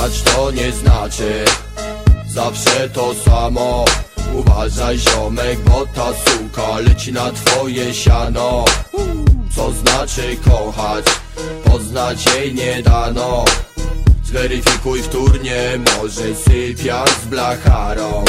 Kochać to nie znaczy. Zawsze to samo. Uważaj ziomek, bo ta suka leci na twoje siano. Co znaczy kochać? Poznać jej nie dano. Zweryfikuj wtórnie, może sypia z blacharą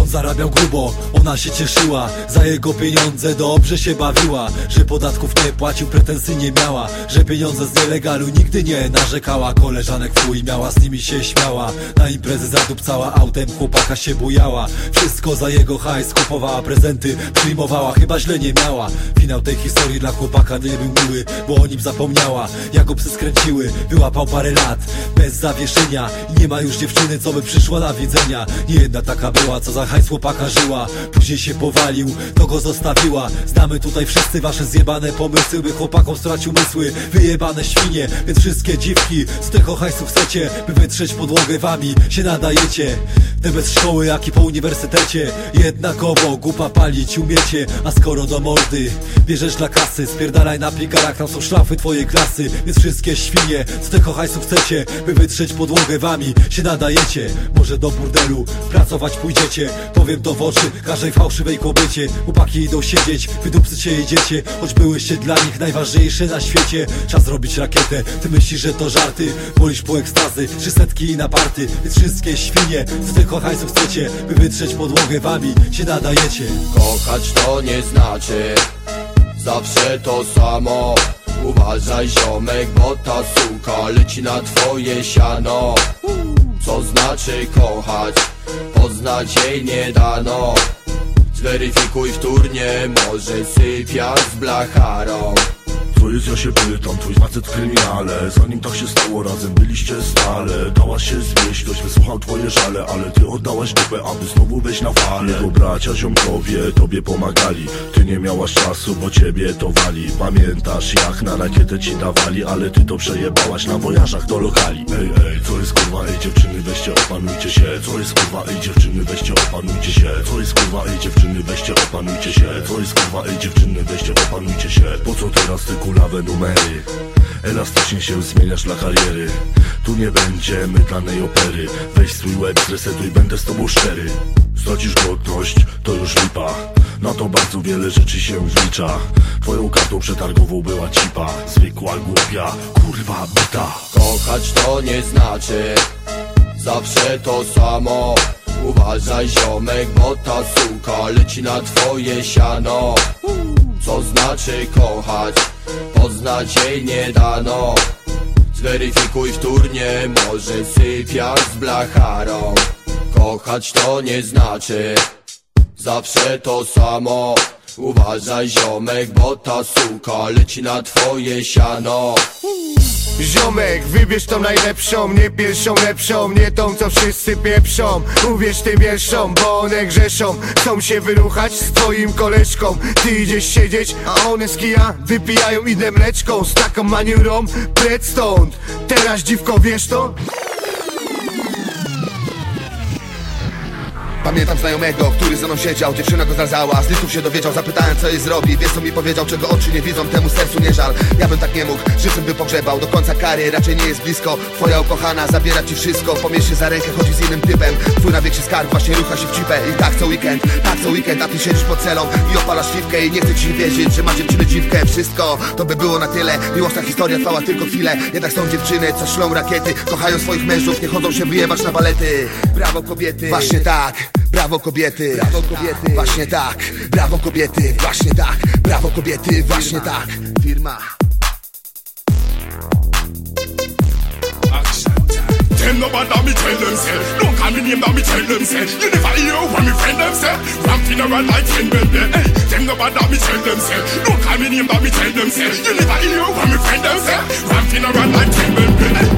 On zarabiał grubo, ona się cieszyła Za jego pieniądze dobrze się bawiła Że podatków nie płacił, pretensji nie miała Że pieniądze z nielegalu nigdy nie narzekała. Koleżanek fuj miała, z nimi się śmiała Na imprezy zadupcała autem, chłopaka się bujała. Wszystko za jego hajs, kupowała prezenty Przyjmowała, chyba źle nie miała. Finał tej historii dla chłopaka nie był miły Bo o nim zapomniała, jak go psy skręciły Wyłapał parę lat, bez zawieszenia. Nie ma już dziewczyny, co by przyszła na widzenia. Nie jedna taka była, co za hajs chłopaka żyła Później się powalił, to go zostawiła. Znamy tutaj wszyscy wasze zjebane pomysły By chłopakom stracił mysły, wyjebane świnie Więc wszystkie dziwki z tego hajsu chcecie By wytrzeć podłogę wami, się nadajecie. Te bez szkoły, jak i po uniwersytecie Jednakowo głupa palić umiecie. A skoro do mordy bierzesz dla kasy Spierdalaj na pigarach, tam są szlafy twojej klasy Więc wszystkie świnie z tego hajsu chcecie By wytrzeć podłogę wami, się nadajecie. Może do burdelu pracować pójdziecie Powiem to w oczy każdej fałszywej kobiecie. Chłopaki idą siedzieć, wydupcyć się jedziecie. Choć byłyście dla nich najważniejsze na świecie. Czas zrobić rakietę, ty myślisz, że to żarty. Wolisz po ekstazy, trzy setki i na party. Więc wszystkie świnie, z tylko hajsu chcecie. By wytrzeć podłogę wami, się nadajecie. Kochać to nie znaczy Zawsze to samo. Uważaj ziomek, bo ta suka leci na twoje siano Co znaczy kochać? Poznać jej nie dano Zweryfikuj wtórnie, może sypia z blacharą To jest ja się pytam, twój facet w kryminale. Zanim tak się stało, razem byliście stale. Dałaś się zwieść, ktoś wysłuchał twoje żale Ale ty oddałaś dupę, aby znowu wejść na falę. Jego bracia, ziomkowie, tobie pomagali. Ty nie miałaś czasu, bo ciebie to wali. Pamiętasz jak na rakietę ci dawali Ale ty to przejebałaś na wojażach do lokali. Ej, ej, co jest kurwa, ej dziewczyny, weźcie opanujcie się. Co jest kurwa, ej dziewczyny, weźcie opanujcie się. Co jest kurwa, ej dziewczyny, weźcie opanujcie się. Co jest kurwa, ej dziewczyny, weźcie opanujcie się. Po co teraz ty kulawe numery? Elastycznie się zmieniasz dla kariery. Tu nie będzie mydlanej opery. Weź swój łeb, zresetuj, będę z tobą szczery. Stracisz godność, to już lipa. Na to bardzo wiele rzeczy się wlicza Twoją kartą przetargową była cipa. Zwykła, głupia, kurwa, bita. Kochać to nie znaczy Zawsze to samo. Uważaj ziomek, bo ta suka leci na twoje siano znaczy kochać? Poznać jej nie dano. Zweryfikuj wtórnie, może sypia z blacharą. Kochać to nie znaczy Zawsze to samo. Uważaj ziomek, bo ta suka leci na twoje siano Ziomek, wybierz tą najlepszą, nie pierwszą lepszą Nie tą, co wszyscy pieprzą. Uwierz tym wierszom, bo one grzeszą. Chcą się wyruchać z twoim koleżką. Ty idziesz siedzieć, a one z kija Wypijają inne mleczką Z taką maniurą, precz stąd. Teraz dziwko, wiesz to? Pamiętam znajomego, który ze mną siedział Dziewczyna go zrazała, z listów się dowiedział Zapytałem co jej zrobi, wiesz co mi powiedział Czego oczy nie widzą, temu sercu nie żal. Ja bym tak nie mógł, żywcem by pogrzebał. Do końca kary raczej nie jest blisko. Twoja ukochana zabiera ci wszystko. Pomierz się za rękę, chodzi z innym typem. Twój największy skarb właśnie rucha się w cipę. I tak co weekend, tak co weekend A ty siedzisz pod celą i opalasz śliwkę I nie chcę ci wierzyć, że ma dziewczynę dziwkę. Wszystko, to by było na tyle. Miłosna historia trwała tylko chwilę. Jednak są dziewczyny, co szlą rakiety. Kochają swoich mężów, nie chodzą się wyjebać na balety Brawo kobiety, właśnie tak Brawo kobiety, brawo kobiety, właśnie tak. Brawo kobiety, właśnie tak. Brawo kobiety, właśnie tak. Firma. Them no bad me tell them say. Don't call me name, me tell them say. You never hear what me friend them say. Ram funeral like ten baby Hey, them no bad me tell them say. Don't call me name, now me tell them say. You never hear what me friend them say. Ram funeral like.